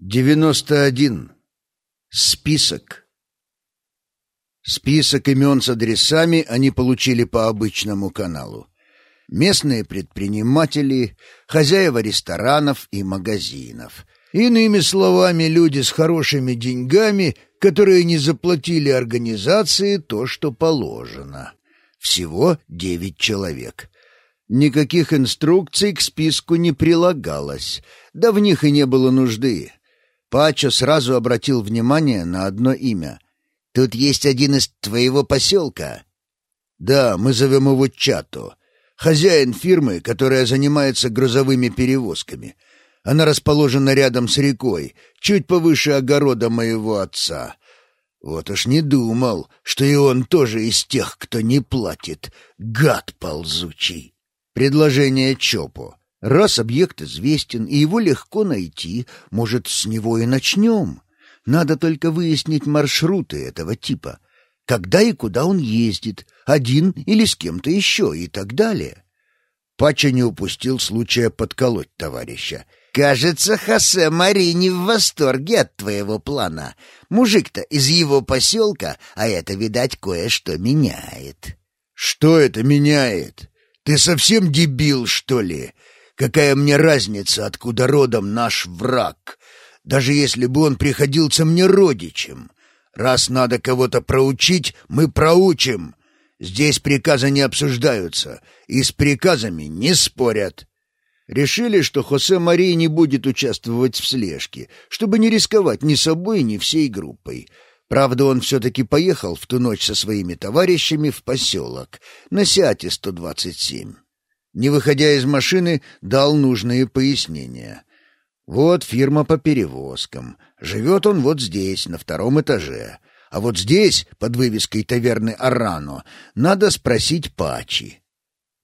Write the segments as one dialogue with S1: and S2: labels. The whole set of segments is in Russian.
S1: 91. Список. Список имен с адресами они получили по обычному каналу. Местные предприниматели, хозяева ресторанов и магазинов. Иными словами, люди с хорошими деньгами, которые не заплатили организации то, что положено. Всего девять человек. Никаких инструкций к списку не прилагалось, да в них и не было нужды. Пачо сразу обратил внимание на одно имя. «Тут есть один из твоего поселка». «Да, мы зовем его Чато. Хозяин фирмы, которая занимается грузовыми перевозками. Она расположена рядом с рекой, чуть повыше огорода моего отца. Вот уж не думал, что и он тоже из тех, кто не платит. Гад ползучий». Предложение Чопо. Раз объект известен и его легко найти, может, с него и начнем. Надо только выяснить маршруты этого типа. Когда и куда он ездит, один или с кем-то еще и так далее. Пача не упустил случая подколоть товарища. «Кажется, Хосе Мари не в восторге от твоего плана. Мужик-то из его поселка, а это, видать, кое-что меняет».
S2: «Что это меняет? Ты совсем дебил, что ли? Какая мне разница, откуда родом наш враг, даже если бы он приходился мне родичем? Раз надо кого-то проучить, мы проучим. Здесь приказы не обсуждаются, и с приказами не спорят. Решили, что Хосе Мария не будет участвовать в слежке, чтобы не рисковать ни собой, ни всей группой. Правда, он все-таки поехал в ту ночь со своими товарищами в поселок на Сиате-127 не выходя из машины, дал нужные пояснения. Вот фирма по перевозкам. Живет он вот здесь, на втором этаже. А вот здесь, под вывеской таверны «Арано», надо спросить Пачи.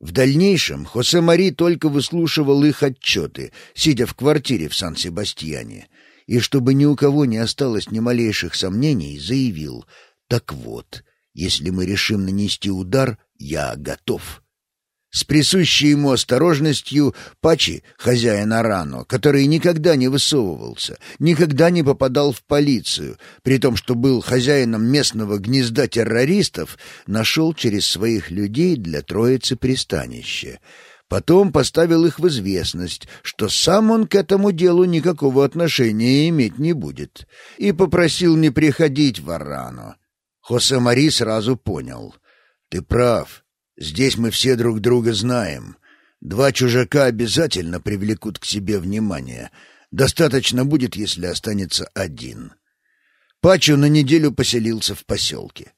S2: В дальнейшем Хосе Мари только выслушивал их отчеты, сидя в квартире в Сан-Себастьяне, и, чтобы ни у кого не осталось ни малейших сомнений, заявил «Так вот, если мы решим нанести удар, я готов». С присущей ему осторожностью Пачи, хозяин Арано, который никогда не высовывался, никогда не попадал в полицию, при том, что был хозяином местного гнезда террористов, нашел через своих людей для троицы пристанище. Потом поставил их в известность, что сам он к этому делу никакого отношения иметь не будет, и попросил не приходить в Арано. Хосе Мари сразу понял. «Ты прав». Здесь мы все друг друга знаем. Два чужака обязательно привлекут к себе внимание. Достаточно будет, если останется один. Пачо на неделю поселился в поселке.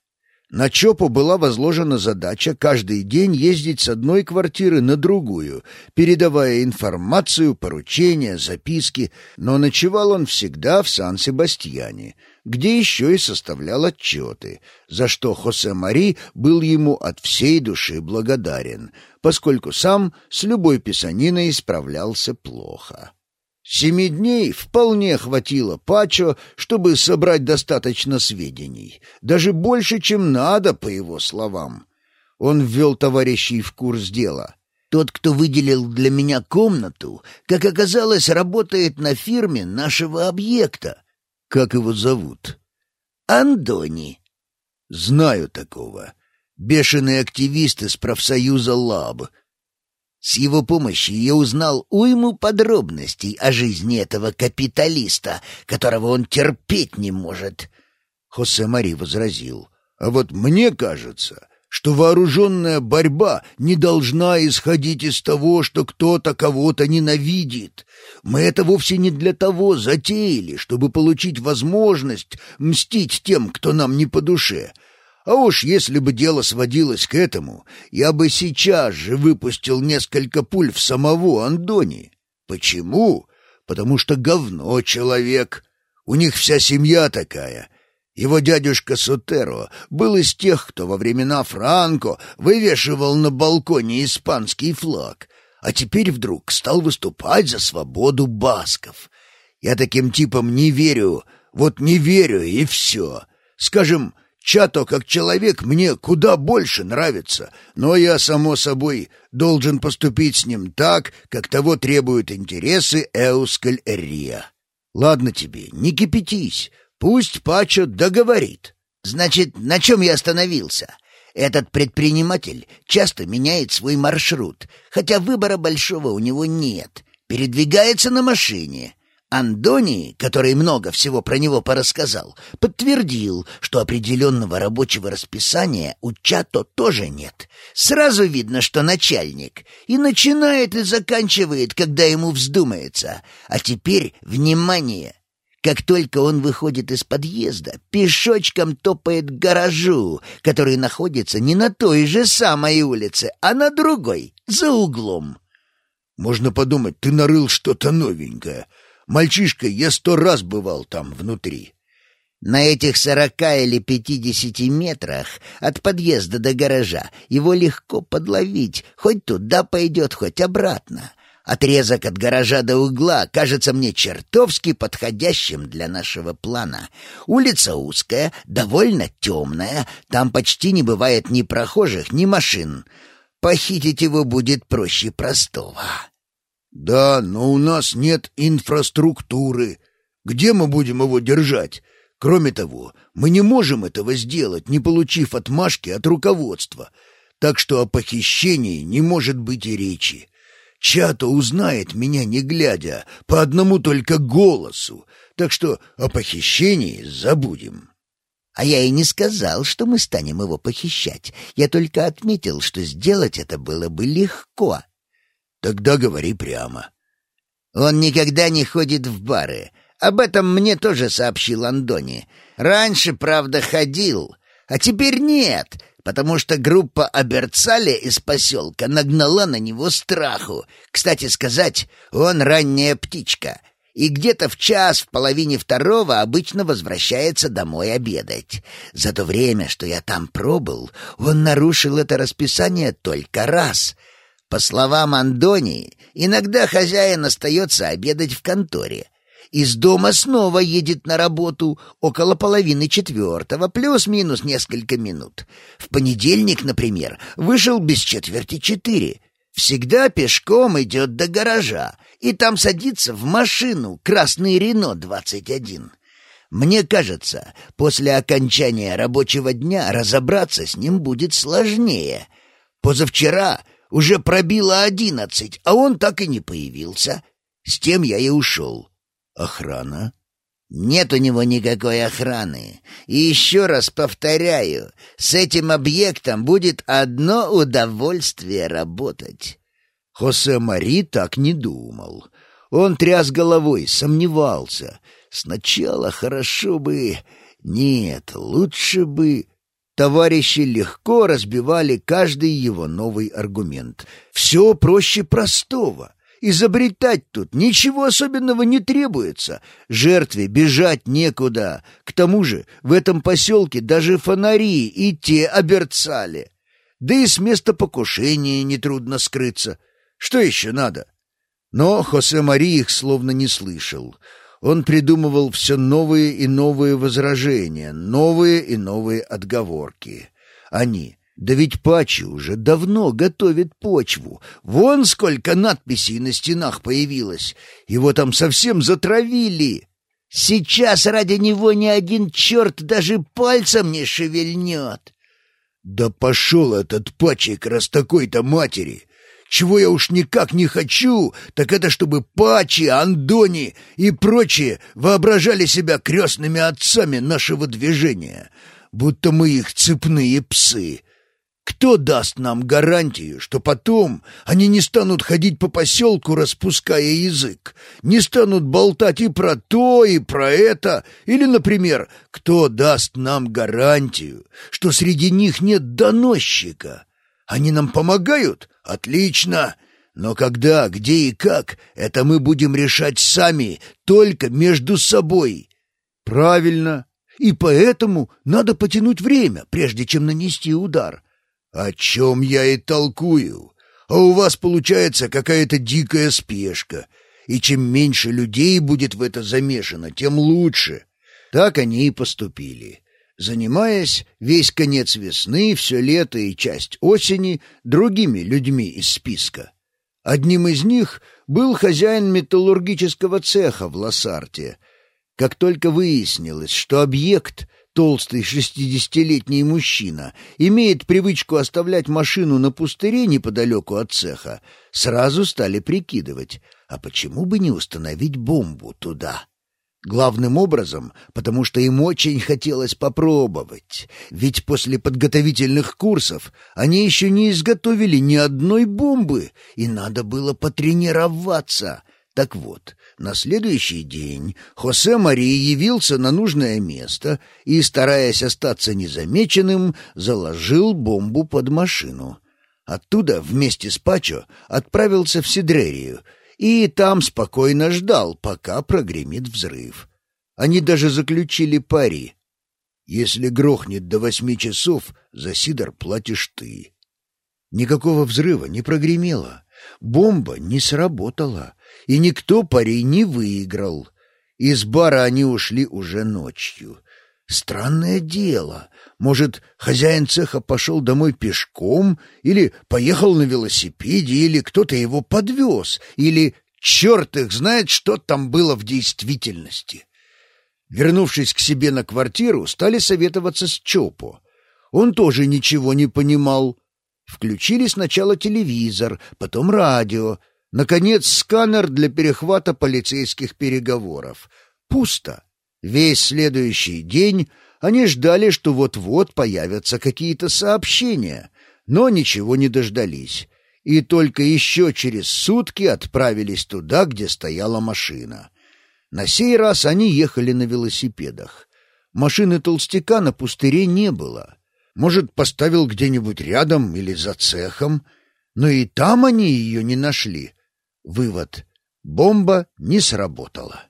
S2: На ЧОПу была возложена задача каждый день ездить с одной квартиры на другую, передавая информацию, поручения, записки, но ночевал он всегда в Сан-Себастьяне, где еще и составлял отчеты, за что Хосе Мари был ему от всей души благодарен, поскольку сам с любой писаниной справлялся плохо. Семи дней вполне хватило Пачо, чтобы собрать достаточно сведений, даже больше, чем надо, по его словам. Он ввел товарищей в курс дела. Тот, кто выделил для меня комнату, как оказалось, работает на фирме нашего объекта. Как его зовут? Андони. Знаю такого. Бешеный активист из профсоюза ЛАБ — с его помощью я узнал уйму подробностей о жизни этого капиталиста, которого он терпеть не может. Хосе Мари возразил. «А вот мне кажется, что вооруженная борьба не должна исходить из того, что кто-то кого-то ненавидит. Мы это вовсе не для того затеяли, чтобы получить возможность мстить тем, кто нам не по душе». А уж если бы дело сводилось к этому, я бы сейчас же выпустил несколько пуль в самого Андони. Почему? Потому что говно человек. У них вся семья такая. Его дядюшка Сотеро был из тех, кто во времена Франко вывешивал на балконе испанский флаг, а теперь вдруг стал выступать за свободу басков. Я таким типам не верю, вот не верю и все. Скажем, Чато как человек мне куда больше нравится, но я, само собой, должен поступить с ним так, как того требуют интересы Эускаль-Эрия.
S1: Ладно тебе, не кипятись, пусть Пачо договорит.
S2: Значит, на чем я остановился? Этот предприниматель часто меняет свой маршрут, хотя выбора большого у него нет. Передвигается на машине. Андони, который много всего про него порассказал, подтвердил, что определенного рабочего расписания у Чато тоже нет. Сразу видно, что начальник. И начинает и заканчивает, когда ему вздумается. А теперь, внимание! Как только он выходит из подъезда, пешочком топает к гаражу, который находится не на той же самой улице, а на другой, за углом.
S1: Можно подумать, ты нарыл что-то новенькое. Мальчишка, я сто раз бывал там внутри.
S2: На этих сорока или пятидесяти метрах от подъезда до гаража его легко подловить, хоть туда пойдет, хоть обратно. Отрезок от гаража до угла кажется мне чертовски подходящим для нашего плана. Улица узкая, довольно темная, там почти не бывает ни прохожих, ни машин. Похитить его будет проще простого.
S1: Да, но у нас нет инфраструктуры. Где мы будем его держать? Кроме того, мы не можем этого сделать, не получив отмашки от руководства. Так что о похищении не может быть и речи. Чато узнает меня не глядя, по одному только голосу, так что о похищении забудем.
S2: А я и не сказал, что мы станем его похищать. Я только отметил, что сделать это было бы легко.
S1: Тогда говори прямо.
S2: Он никогда не ходит в бары. Об этом мне тоже сообщил Андони. Раньше, правда, ходил, а теперь нет потому что группа Аберцали из поселка нагнала на него страху. Кстати сказать, он ранняя птичка, и где-то в час, в половине второго обычно возвращается домой обедать. За то время, что я там пробыл, он нарушил это расписание только раз. По словам Андони, иногда хозяин остается обедать в конторе — из дома снова едет на работу около половины четвертого, плюс-минус несколько минут. В понедельник, например, вышел без четверти четыре. Всегда пешком идет до гаража и там садится в машину «Красный Рено-21». Мне кажется, после окончания рабочего дня разобраться с ним будет сложнее. Позавчера уже пробило одиннадцать, а он так и не появился. С тем я и ушел.
S1: Охрана?
S2: Нет у него никакой охраны. И еще раз повторяю, с этим объектом будет одно удовольствие работать.
S1: Хосе Мари так не думал. Он тряс головой, сомневался. Сначала хорошо бы... Нет, лучше бы... Товарищи легко разбивали каждый его новый аргумент. Все проще простого. Изобретать тут ничего особенного не требуется. Жертве бежать некуда. К тому же в этом поселке даже фонари и те оберцали. Да и с места покушения нетрудно скрыться. Что еще надо? Но Хосе Мари их словно не слышал. Он придумывал все новые и новые возражения, новые и новые отговорки. Они да ведь Пачи уже давно готовит почву. Вон сколько надписей на стенах появилось. Его там совсем затравили.
S2: Сейчас ради него ни один черт даже пальцем не шевельнет.
S1: Да пошел этот Пачик раз такой-то матери. Чего я уж никак не хочу, так это чтобы Пачи, Андони и прочие воображали себя крестными отцами нашего движения, будто мы их цепные псы. Кто даст нам гарантию, что потом они не станут ходить по поселку, распуская язык, не станут болтать и про то, и про это? Или, например, кто даст нам гарантию, что среди них нет доносчика? Они нам помогают? Отлично! Но когда, где и как, это мы будем решать сами, только между собой. Правильно. И поэтому надо потянуть время, прежде чем нанести удар. «О чем я и толкую? А у вас получается какая-то дикая спешка, и чем меньше людей будет в это замешано, тем лучше». Так они и поступили, занимаясь весь конец весны, все лето и часть осени другими людьми из списка. Одним из них был хозяин металлургического цеха в Лассарте. Как только выяснилось, что объект толстый шестидесятилетний мужчина, имеет привычку оставлять машину на пустыре неподалеку от цеха, сразу стали прикидывать, а почему бы не установить бомбу туда? Главным образом, потому что им очень хотелось попробовать, ведь после подготовительных курсов они еще не изготовили ни одной бомбы, и надо было потренироваться. Так вот, на следующий день Хосе Мария явился на нужное место и, стараясь остаться незамеченным, заложил бомбу под машину. Оттуда вместе с Пачо отправился в Сидрерию и там спокойно ждал, пока прогремит взрыв. Они даже заключили пари. Если грохнет до восьми часов, за Сидор платишь ты. Никакого взрыва не прогремело. Бомба не сработала и никто парей не выиграл. Из бара они ушли уже ночью. Странное дело. Может, хозяин цеха пошел домой пешком, или поехал на велосипеде, или кто-то его подвез, или черт их знает, что там было в действительности. Вернувшись к себе на квартиру, стали советоваться с Чопо. Он тоже ничего не понимал. Включили сначала телевизор, потом радио, Наконец, сканер для перехвата полицейских переговоров. Пусто. Весь следующий день они ждали, что вот-вот появятся какие-то сообщения, но ничего не дождались. И только еще через сутки отправились туда, где стояла машина. На сей раз они ехали на велосипедах. Машины толстяка на пустыре не было. Может, поставил где-нибудь рядом или за цехом, но и там они ее не нашли. Вывод. Бомба не сработала.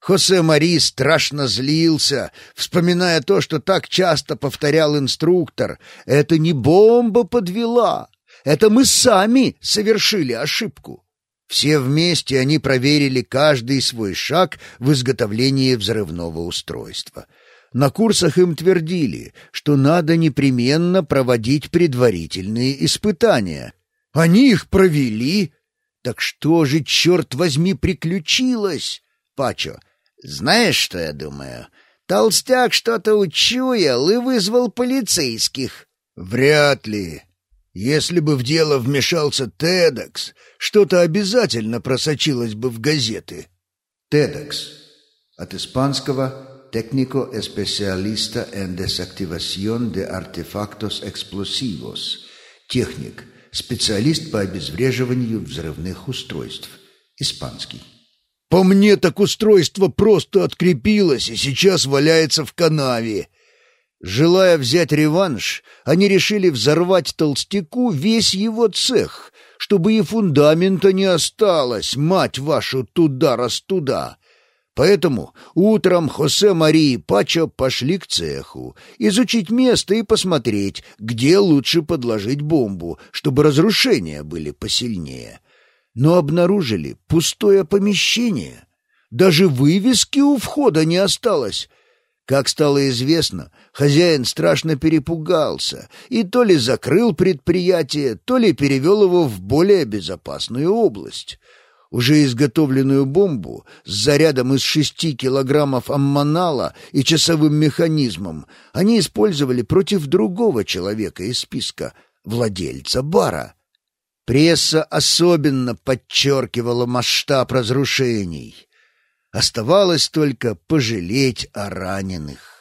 S1: Хосе Мари страшно злился, вспоминая то, что так часто повторял инструктор. «Это не бомба подвела, это мы сами совершили ошибку». Все вместе они проверили каждый свой шаг в изготовлении взрывного устройства. На курсах им твердили, что надо непременно проводить предварительные испытания. Они их провели, так что же, черт возьми, приключилось? Пачо, знаешь, что я думаю? Толстяк что-то учуял и вызвал полицейских.
S2: Вряд ли. Если бы в дело вмешался Тедекс, что-то обязательно просочилось бы в газеты.
S1: Тедекс. От испанского «Técnico especialista en desactivación de artefactos explosivos» — техник — специалист по обезвреживанию взрывных устройств. Испанский.
S2: По мне так устройство просто открепилось и сейчас валяется в канаве.
S1: Желая взять реванш, они решили взорвать толстяку весь его цех, чтобы и фундамента не осталось, мать вашу, туда-раз туда. Поэтому утром Хосе Марии и Пачо пошли к цеху, изучить место и посмотреть, где лучше подложить бомбу, чтобы разрушения были посильнее. Но обнаружили пустое помещение. Даже вывески у входа не осталось. Как стало известно, хозяин страшно перепугался и то ли закрыл предприятие, то ли перевел его в более безопасную область. Уже изготовленную бомбу с зарядом из шести килограммов аммонала и часовым механизмом они использовали против другого человека из списка, владельца бара. Пресса особенно подчеркивала масштаб разрушений. Оставалось только пожалеть о раненых.